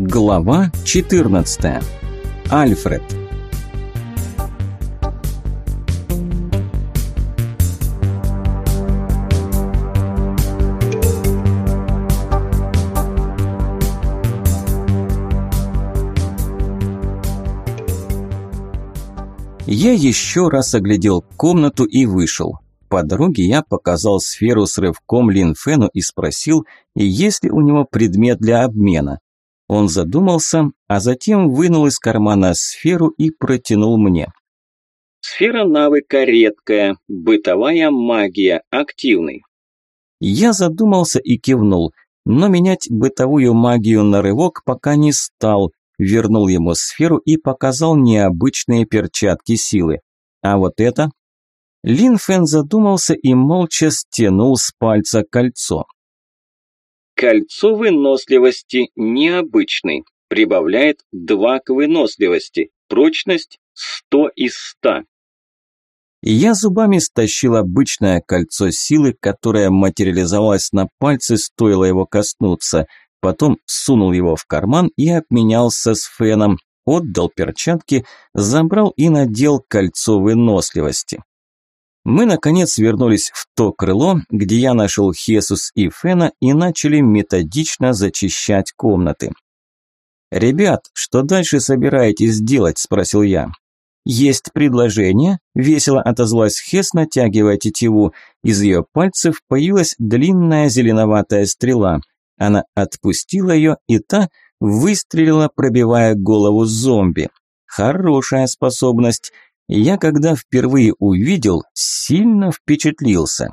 Глава 14. Альфред. Я еще раз оглядел комнату и вышел. По дороге я показал сферу с рывком Линфену и спросил, есть ли у него предмет для обмена. Он задумался, а затем вынул из кармана сферу и протянул мне. Сфера навыка редкая, бытовая магия, активный. Я задумался и кивнул, но менять бытовую магию на рывок пока не стал, вернул ему сферу и показал необычные перчатки силы. А вот это? Лин Фэн задумался и молча стянул с пальца кольцо. Кольцо выносливости необычный. Прибавляет 2 к выносливости. Прочность 100 из 100. Я зубами стащил обычное кольцо силы, которое материализовалось на пальце, стоило его коснуться. Потом сунул его в карман и обменялся с Феном, отдал перчатки, забрал и надел кольцо выносливости. Мы, наконец, вернулись в то крыло, где я нашел Хесус и Фена и начали методично зачищать комнаты. «Ребят, что дальше собираетесь делать?» – спросил я. «Есть предложение?» – весело отозвалась Хес, натягивая тетиву. Из ее пальцев появилась длинная зеленоватая стрела. Она отпустила ее, и та выстрелила, пробивая голову зомби. Хорошая способность – я, когда впервые увидел, сильно впечатлился.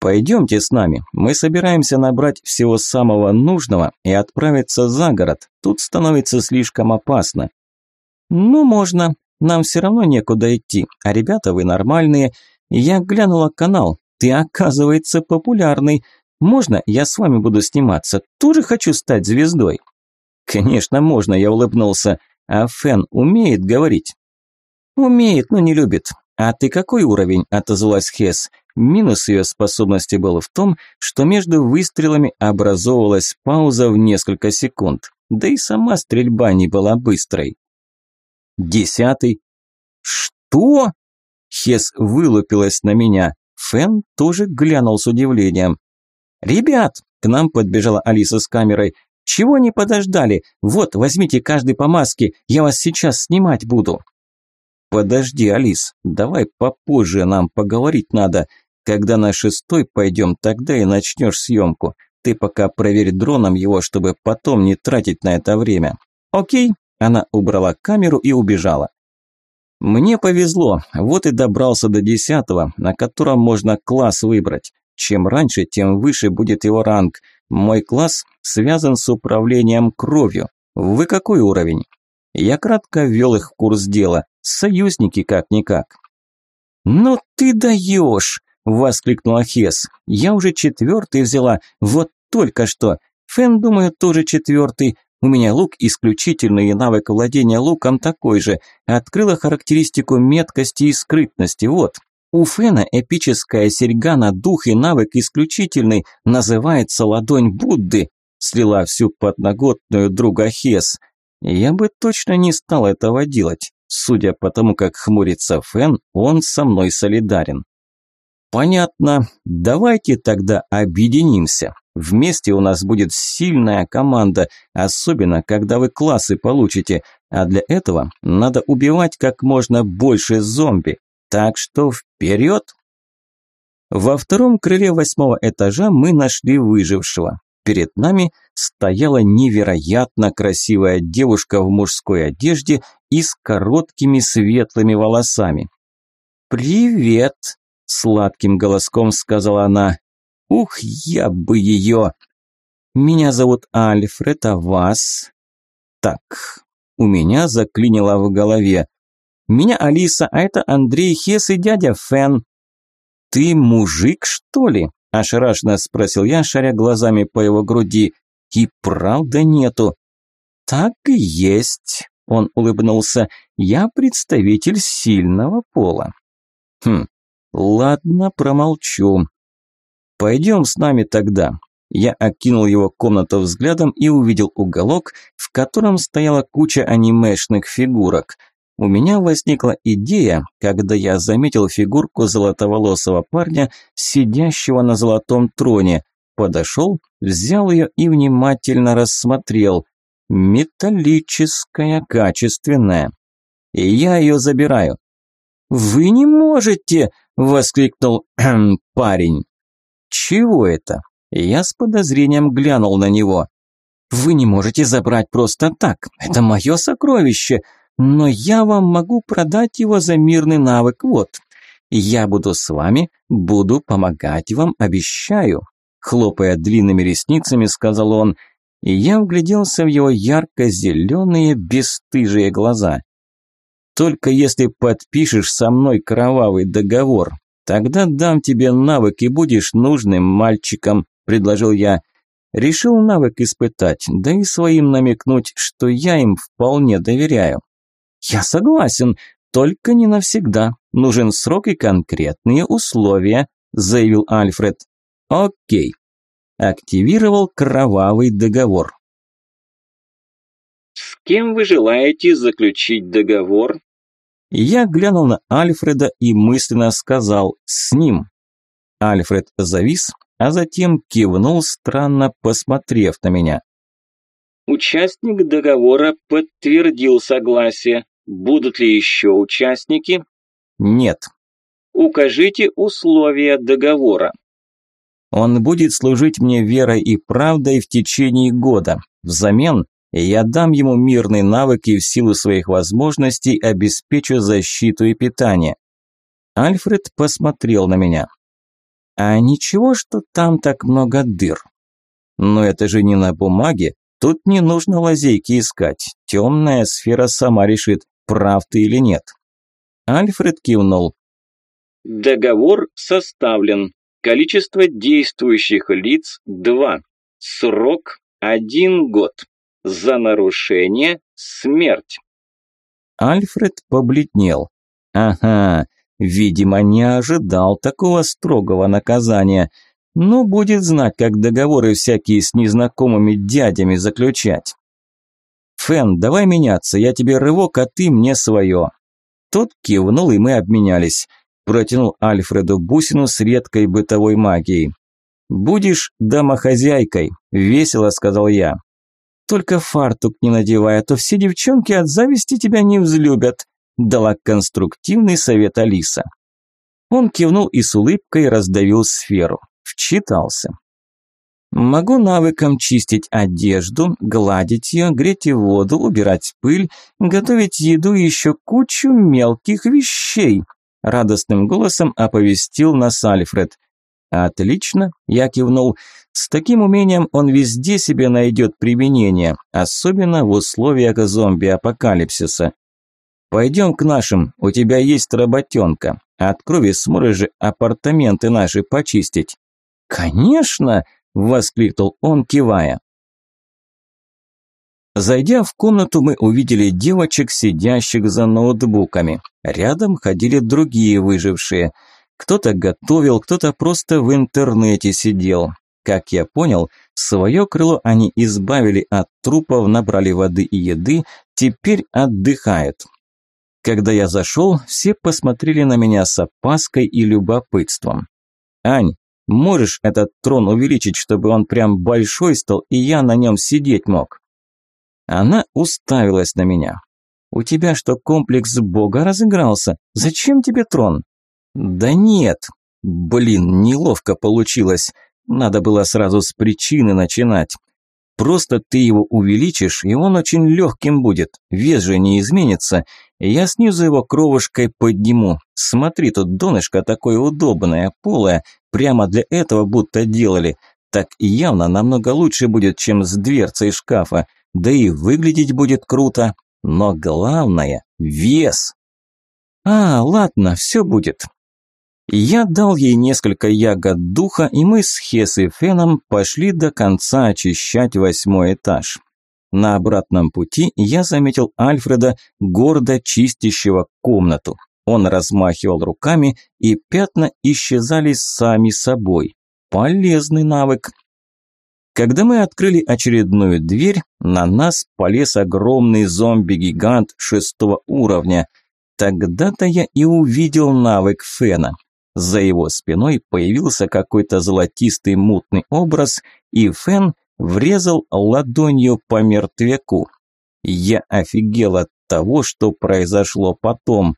«Пойдемте с нами, мы собираемся набрать всего самого нужного и отправиться за город, тут становится слишком опасно». «Ну, можно, нам все равно некуда идти, а ребята вы нормальные. Я глянула канал, ты, оказывается, популярный. Можно я с вами буду сниматься? Тоже хочу стать звездой». «Конечно, можно», я улыбнулся. «А Фен умеет говорить?» «Умеет, но не любит. А ты какой уровень?» – отозвалась Хес. Минус ее способности был в том, что между выстрелами образовывалась пауза в несколько секунд. Да и сама стрельба не была быстрой. Десятый. «Что?» Хес вылупилась на меня. Фэн тоже глянул с удивлением. «Ребят!» – к нам подбежала Алиса с камерой. «Чего не подождали? Вот, возьмите каждый по маске, я вас сейчас снимать буду». «Подожди, Алис, давай попозже, нам поговорить надо. Когда на шестой пойдем, тогда и начнешь съемку. Ты пока проверь дроном его, чтобы потом не тратить на это время». «Окей». Она убрала камеру и убежала. Мне повезло, вот и добрался до десятого, на котором можно класс выбрать. Чем раньше, тем выше будет его ранг. Мой класс связан с управлением кровью. Вы какой уровень? Я кратко ввел их в курс дела. Союзники как-никак. «Ну ты даешь!» – воскликнула Хес. «Я уже четвертый взяла, вот только что. Фэн, думаю, тоже четвертый. У меня лук исключительный и навык владения луком такой же. Открыла характеристику меткости и скрытности, вот. У Фэна эпическая серьга на дух и навык исключительный, называется ладонь Будды. Слила всю подноготную друга Хес. Я бы точно не стал этого делать. Судя по тому, как хмурится Фэн, он со мной солидарен. Понятно. Давайте тогда объединимся. Вместе у нас будет сильная команда, особенно когда вы классы получите. А для этого надо убивать как можно больше зомби. Так что вперед! Во втором крыле восьмого этажа мы нашли выжившего. Перед нами стояла невероятно красивая девушка в мужской одежде и с короткими светлыми волосами. «Привет!» – сладким голоском сказала она. «Ух, я бы ее!» «Меня зовут Альфред, а вас?» «Так, у меня заклинило в голове. Меня Алиса, а это Андрей Хес и дядя Фен». «Ты мужик, что ли?» – ошарашенно спросил я, шаря глазами по его груди. «И правда нету». «Так и есть», – он улыбнулся. «Я представитель сильного пола». «Хм, ладно, промолчу. Пойдем с нами тогда. Я окинул его комнату взглядом и увидел уголок, в котором стояла куча анимешных фигурок. У меня возникла идея, когда я заметил фигурку золотоволосого парня, сидящего на золотом троне. Подошел, взял ее и внимательно рассмотрел. Металлическая, качественная. И я ее забираю. «Вы не можете!» – воскликнул парень. «Чего это?» Я с подозрением глянул на него. «Вы не можете забрать просто так. Это мое сокровище. Но я вам могу продать его за мирный навык. Вот. Я буду с вами, буду помогать вам, обещаю». Хлопая длинными ресницами, сказал он, и я вгляделся в его ярко-зеленые бесстыжие глаза. «Только если подпишешь со мной кровавый договор, тогда дам тебе навык и будешь нужным мальчиком», – предложил я. Решил навык испытать, да и своим намекнуть, что я им вполне доверяю. «Я согласен, только не навсегда. Нужен срок и конкретные условия», – заявил Альфред. «Окей, активировал кровавый договор. «С кем вы желаете заключить договор?» Я глянул на Альфреда и мысленно сказал «с ним». Альфред завис, а затем кивнул, странно посмотрев на меня. Участник договора подтвердил согласие. Будут ли еще участники? Нет. Укажите условия договора. Он будет служить мне верой и правдой в течение года. Взамен я дам ему мирный навык и в силу своих возможностей обеспечу защиту и питание. Альфред посмотрел на меня. А ничего, что там так много дыр. Но это же не на бумаге. Тут не нужно лазейки искать. Темная сфера сама решит, прав ты или нет. Альфред кивнул. Договор составлен. Количество действующих лиц – 2. Срок – 1 год. За нарушение – смерть. Альфред побледнел. Ага, видимо, не ожидал такого строгого наказания. Но будет знать, как договоры всякие с незнакомыми дядями заключать. «Фен, давай меняться, я тебе рывок, а ты мне свое». Тот кивнул, и мы обменялись протянул Альфреду бусину с редкой бытовой магией. «Будешь домохозяйкой», – весело сказал я. «Только фартук не надевай, а то все девчонки от зависти тебя не взлюбят», – дала конструктивный совет Алиса. Он кивнул и с улыбкой раздавил сферу. Вчитался. Могу навыком чистить одежду, гладить ее, греть воду, убирать пыль, готовить еду и еще кучу мелких вещей, радостным голосом оповестил нас Альфред. «Отлично», – я кивнул. «С таким умением он везде себе найдет применение, особенно в условиях зомби-апокалипсиса. Пойдем к нашим, у тебя есть работенка. От крови сможешь же апартаменты наши почистить». «Конечно!» – воскликнул он, кивая. Зайдя в комнату, мы увидели девочек, сидящих за ноутбуками. Рядом ходили другие выжившие. Кто-то готовил, кто-то просто в интернете сидел. Как я понял, свое крыло они избавили от трупов, набрали воды и еды, теперь отдыхают. Когда я зашел, все посмотрели на меня с опаской и любопытством. «Ань, можешь этот трон увеличить, чтобы он прям большой стал, и я на нем сидеть мог?» Она уставилась на меня. «У тебя что, комплекс бога разыгрался? Зачем тебе трон?» «Да нет. Блин, неловко получилось. Надо было сразу с причины начинать. Просто ты его увеличишь, и он очень легким будет. Вес же не изменится. Я снизу его кровушкой подниму. Смотри, тут донышко такое удобное, полое. Прямо для этого будто делали. Так явно намного лучше будет, чем с дверцей шкафа да и выглядеть будет круто. Но главное – вес. А, ладно, все будет. Я дал ей несколько ягод духа, и мы с Хес и Феном пошли до конца очищать восьмой этаж. На обратном пути я заметил Альфреда, гордо чистящего комнату. Он размахивал руками, и пятна исчезали сами собой. Полезный навык. Когда мы открыли очередную дверь, на нас полез огромный зомби-гигант шестого уровня. Тогда-то я и увидел навык Фена. За его спиной появился какой-то золотистый мутный образ, и Фен врезал ладонью по мертвяку. Я офигел от того, что произошло потом.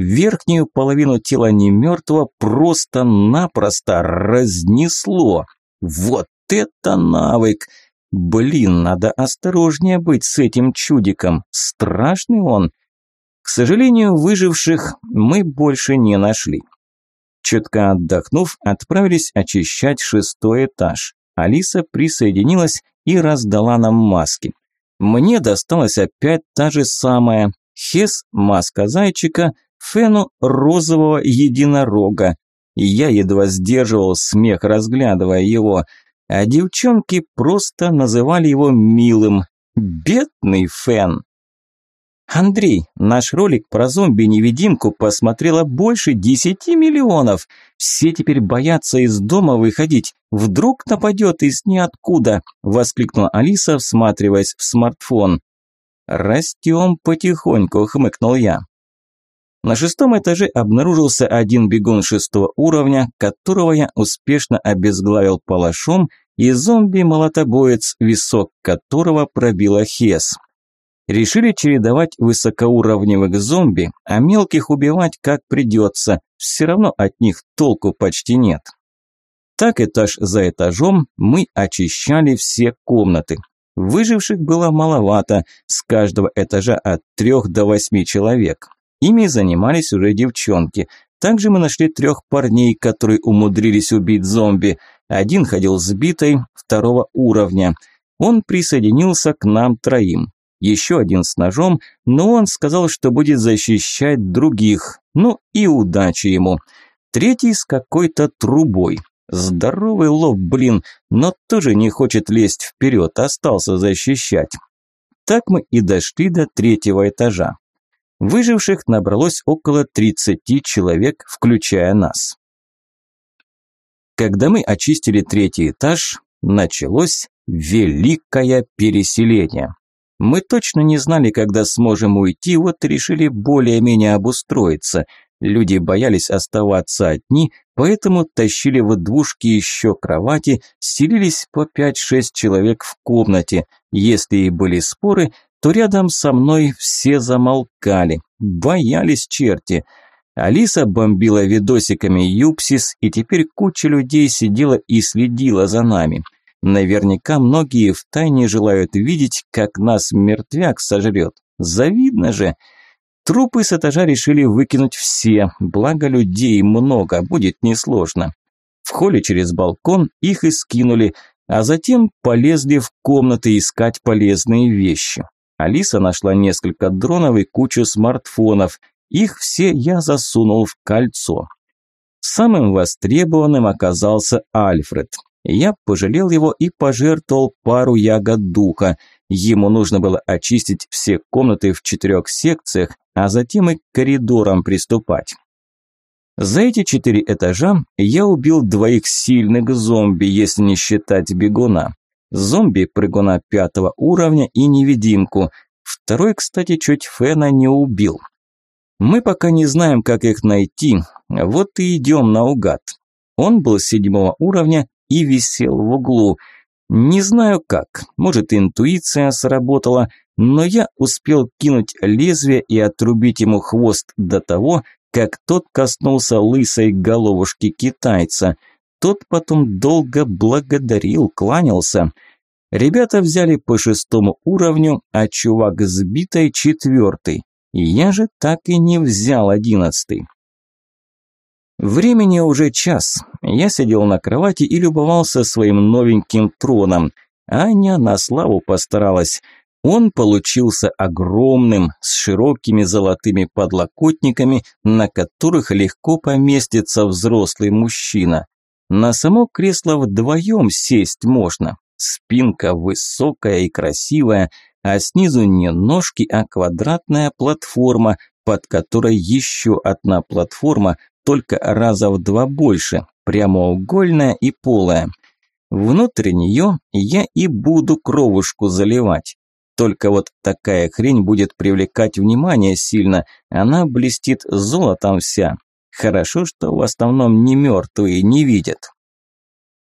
Верхнюю половину тела немертвого просто-напросто разнесло. Вот это навык! Блин, надо осторожнее быть с этим чудиком. Страшный он. К сожалению, выживших мы больше не нашли. Чутко отдохнув, отправились очищать шестой этаж. Алиса присоединилась и раздала нам маски. Мне досталась опять та же самая. Хес – маска зайчика, Фену – розового единорога. Я едва сдерживал смех, разглядывая его, а девчонки просто называли его милым. Бедный Фен. Андрей, наш ролик про зомби-невидимку посмотрело больше десяти миллионов. Все теперь боятся из дома выходить. Вдруг нападет из ниоткуда, воскликнула Алиса, всматриваясь в смартфон. Растем потихоньку, хмыкнул я. На шестом этаже обнаружился один бегун шестого уровня, которого я успешно обезглавил палашом, и зомби-молотобоец, висок которого пробила Хес. Решили чередовать высокоуровневых зомби, а мелких убивать как придется, все равно от них толку почти нет. Так этаж за этажом мы очищали все комнаты. Выживших было маловато, с каждого этажа от трех до восьми человек. Ими занимались уже девчонки. Также мы нашли трех парней, которые умудрились убить зомби. Один ходил с битой второго уровня. Он присоединился к нам троим еще один с ножом, но он сказал, что будет защищать других. Ну и удачи ему. Третий с какой-то трубой. Здоровый лоб, блин, но тоже не хочет лезть вперед, остался защищать. Так мы и дошли до третьего этажа. Выживших набралось около 30 человек, включая нас. Когда мы очистили третий этаж, началось великое переселение. Мы точно не знали, когда сможем уйти, вот решили более-менее обустроиться. Люди боялись оставаться одни, поэтому тащили в двушки еще кровати, селились по 5-6 человек в комнате. Если и были споры, то рядом со мной все замолкали. Боялись черти. Алиса бомбила видосиками Юпсис, и теперь куча людей сидела и следила за нами. Наверняка многие втайне желают видеть, как нас мертвяк сожрет. Завидно же. Трупы с этажа решили выкинуть все, благо людей много, будет несложно. В холле через балкон их и скинули, а затем полезли в комнаты искать полезные вещи. Алиса нашла несколько дронов и кучу смартфонов. Их все я засунул в кольцо. Самым востребованным оказался Альфред. Я пожалел его и пожертвовал пару ягод духа. Ему нужно было очистить все комнаты в четырех секциях, а затем и к коридорам приступать. За эти четыре этажа я убил двоих сильных зомби, если не считать бегуна. Зомби-прыгуна пятого уровня и невидимку. Второй, кстати, чуть Фена не убил. Мы пока не знаем, как их найти, вот и идем наугад. Он был седьмого уровня и висел в углу. Не знаю как, может интуиция сработала, но я успел кинуть лезвие и отрубить ему хвост до того, как тот коснулся лысой головушки китайца. Тот потом долго благодарил, кланялся. Ребята взяли по шестому уровню, а чувак с битой четвертый. Я же так и не взял одиннадцатый. Времени уже час. Я сидел на кровати и любовался своим новеньким троном. Аня на славу постаралась. Он получился огромным, с широкими золотыми подлокотниками, на которых легко поместится взрослый мужчина. На само кресло вдвоем сесть можно. Спинка высокая и красивая, а снизу не ножки, а квадратная платформа, под которой еще одна платформа, только раза в два больше, прямоугольная и полая. Внутрь нее я и буду кровушку заливать. Только вот такая хрень будет привлекать внимание сильно, она блестит золотом вся. Хорошо, что в основном не мертвые не видят.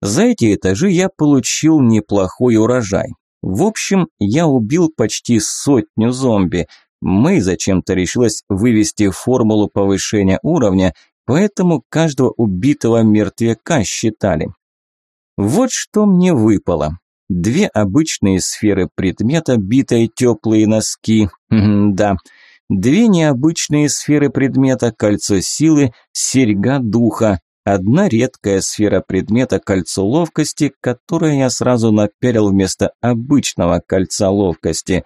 За эти этажи я получил неплохой урожай. В общем, я убил почти сотню зомби. Мы зачем-то решилась вывести формулу повышения уровня, поэтому каждого убитого мертвяка считали. Вот что мне выпало. Две обычные сферы предмета, битые теплые носки. да. Две необычные сферы предмета, кольцо силы, серьга духа. Одна редкая сфера предмета, кольцо ловкости, которое я сразу напялил вместо обычного кольца ловкости.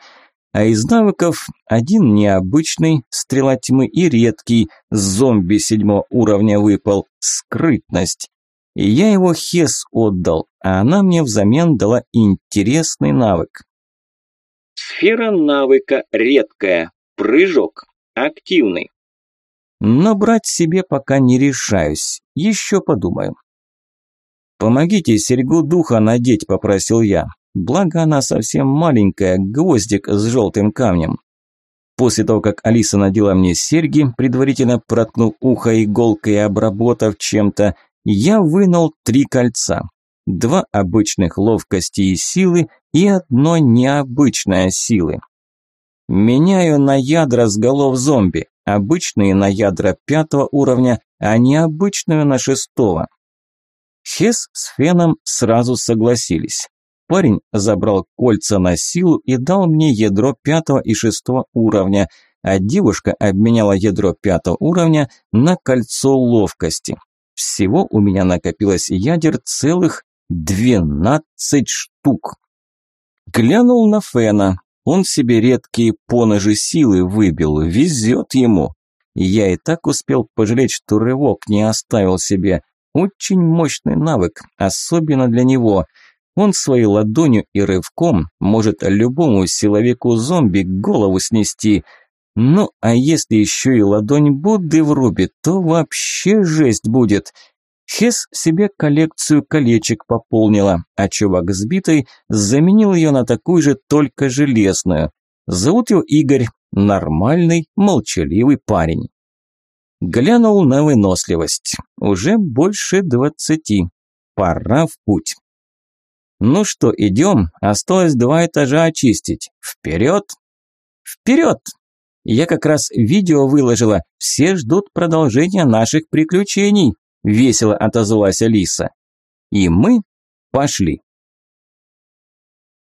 А из навыков один необычный, стрела тьмы и редкий, зомби седьмого уровня выпал, скрытность. И я его Хес отдал, а она мне взамен дала интересный навык. Сфера навыка редкая. Прыжок. Активный. Но брать себе пока не решаюсь. Еще подумаю. «Помогите серьгу духа надеть», – попросил я. Благо она совсем маленькая, гвоздик с желтым камнем. После того, как Алиса надела мне серьги, предварительно проткнув ухо иголкой и обработав чем-то, я вынул три кольца. Два обычных ловкости и силы и одно необычное силы. Меняю на ядра с голов зомби, обычные на ядра пятого уровня, а необычную на шестого. Хес с Феном сразу согласились. Парень забрал кольца на силу и дал мне ядро пятого и шестого уровня, а девушка обменяла ядро пятого уровня на кольцо ловкости. Всего у меня накопилось ядер целых двенадцать штук. Глянул на Фена. Он себе редкие поножи силы выбил, везет ему. Я и так успел пожалеть, что рывок не оставил себе. Очень мощный навык, особенно для него. Он своей ладонью и рывком может любому силовику зомби голову снести – ну, а если еще и ладонь Будды врубит, то вообще жесть будет. Хес себе коллекцию колечек пополнила, а чувак с битой заменил ее на такую же, только железную. Зовут его Игорь, нормальный, молчаливый парень. Глянул на выносливость. Уже больше двадцати. Пора в путь. Ну что, идем? Осталось два этажа очистить. Вперед! Вперед! Я как раз видео выложила. Все ждут продолжения наших приключений», – весело отозвалась Алиса. И мы пошли.